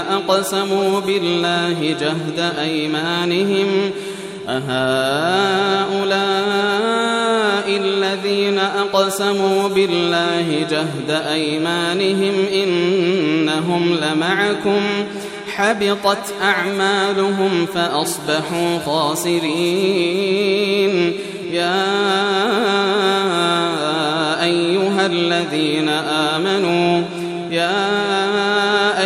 أقسموا بالله جهد أيمانهم أهؤلاء الذين أقسموا بالله جهد أيمانهم إنهم لمعكم حبطت أعمالهم فأصبحوا خاسرين. يا أيها الذين آمنوا يا